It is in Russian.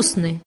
вкусный.